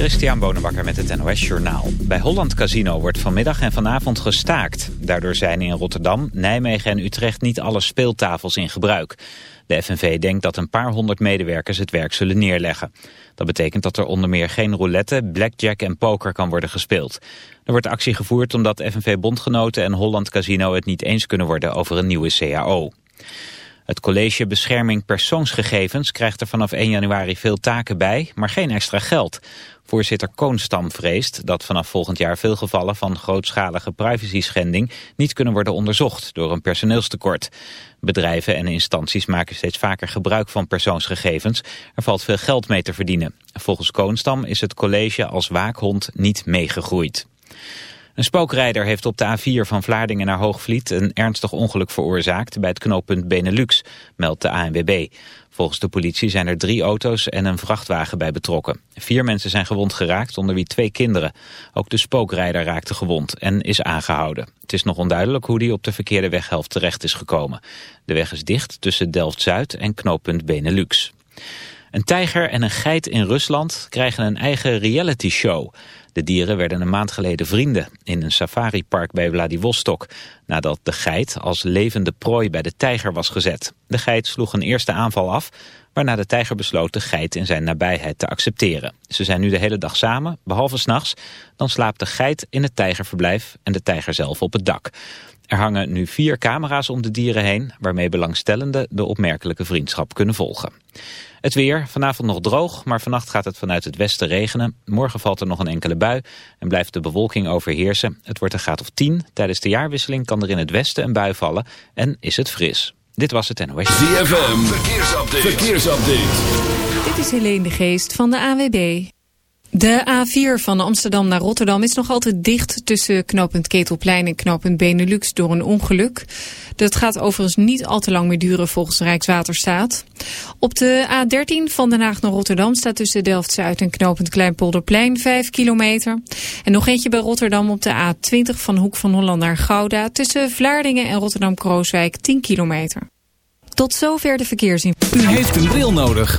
Christian Bonenbakker met het NOS Journaal. Bij Holland Casino wordt vanmiddag en vanavond gestaakt. Daardoor zijn in Rotterdam, Nijmegen en Utrecht niet alle speeltafels in gebruik. De FNV denkt dat een paar honderd medewerkers het werk zullen neerleggen. Dat betekent dat er onder meer geen roulette, blackjack en poker kan worden gespeeld. Er wordt actie gevoerd omdat FNV-bondgenoten en Holland Casino het niet eens kunnen worden over een nieuwe CAO. Het College Bescherming Persoonsgegevens krijgt er vanaf 1 januari veel taken bij, maar geen extra geld. Voorzitter Koonstam vreest dat vanaf volgend jaar veel gevallen van grootschalige privacy-schending niet kunnen worden onderzocht door een personeelstekort. Bedrijven en instanties maken steeds vaker gebruik van persoonsgegevens. Er valt veel geld mee te verdienen. Volgens Koonstam is het college als waakhond niet meegegroeid. Een spookrijder heeft op de A4 van Vlaardingen naar Hoogvliet een ernstig ongeluk veroorzaakt bij het knooppunt Benelux, meldt de ANWB. Volgens de politie zijn er drie auto's en een vrachtwagen bij betrokken. Vier mensen zijn gewond geraakt, onder wie twee kinderen. Ook de spookrijder raakte gewond en is aangehouden. Het is nog onduidelijk hoe die op de verkeerde weghelft terecht is gekomen. De weg is dicht tussen Delft-Zuid en knooppunt Benelux. Een tijger en een geit in Rusland krijgen een eigen reality show. De dieren werden een maand geleden vrienden in een safaripark bij Vladivostok. Nadat de geit als levende prooi bij de tijger was gezet. De geit sloeg een eerste aanval af, waarna de tijger besloot de geit in zijn nabijheid te accepteren. Ze zijn nu de hele dag samen, behalve s'nachts. Dan slaapt de geit in het tijgerverblijf en de tijger zelf op het dak. Er hangen nu vier camera's om de dieren heen, waarmee belangstellenden de opmerkelijke vriendschap kunnen volgen. Het weer, vanavond nog droog, maar vannacht gaat het vanuit het westen regenen. Morgen valt er nog een enkele bui en blijft de bewolking overheersen. Het wordt een graad of 10. Tijdens de jaarwisseling kan er in het westen een bui vallen en is het fris. Dit was het NOS. ZFM, verkeersupdate. verkeersupdate. Dit is Helene de Geest van de AWB. De A4 van Amsterdam naar Rotterdam is nog altijd dicht tussen knooppunt Ketelplein en knooppunt Benelux door een ongeluk. Dat gaat overigens niet al te lang meer duren volgens Rijkswaterstaat. Op de A13 van Den Haag naar Rotterdam staat tussen Delft-Zuid en knooppunt Kleinpolderplein 5 kilometer. En nog eentje bij Rotterdam op de A20 van Hoek van Holland naar Gouda tussen Vlaardingen en Rotterdam-Krooswijk 10 kilometer. Tot zover de verkeersin. U heeft een bril nodig.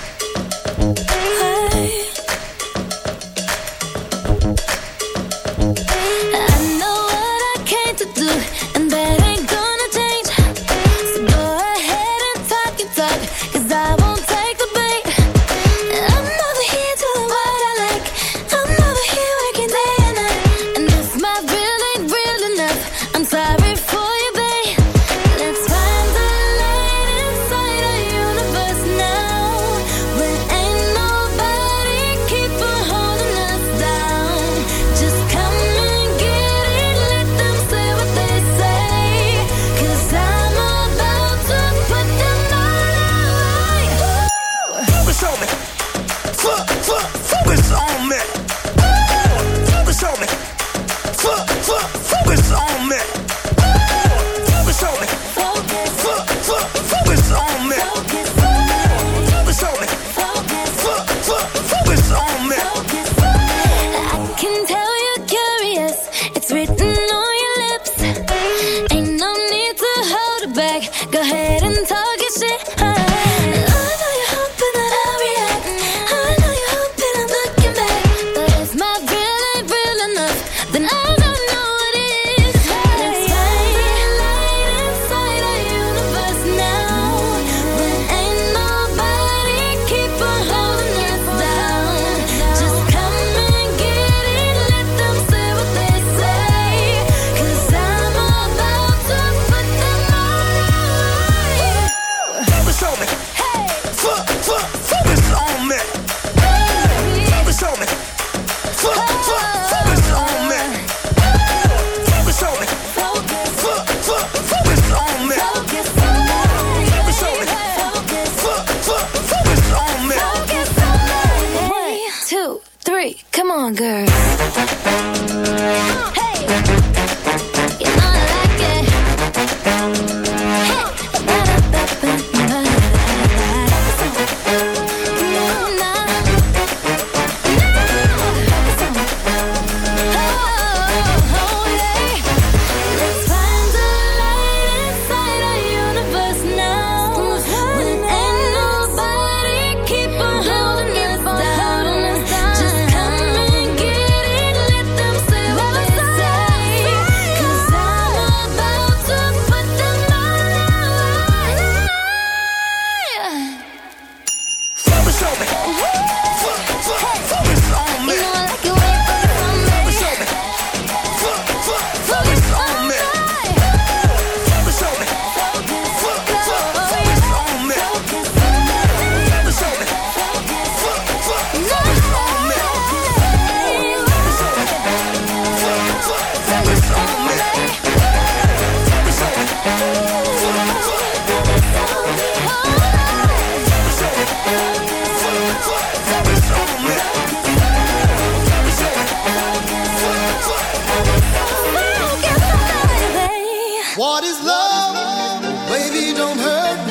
love, baby, don't hurt me.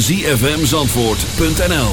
zfmzandvoort.nl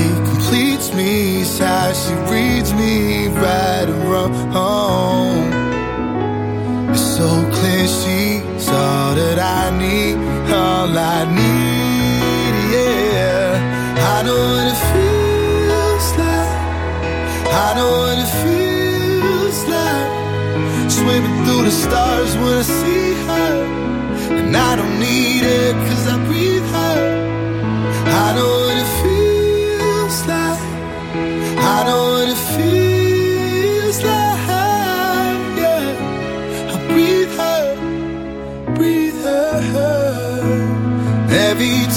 me is how she reads me right around home. It's so clear she's all that I need, all I need, yeah. I know what it feels like, I know what it feels like. Swimming through the stars when I see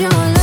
your life.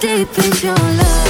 deep is your love?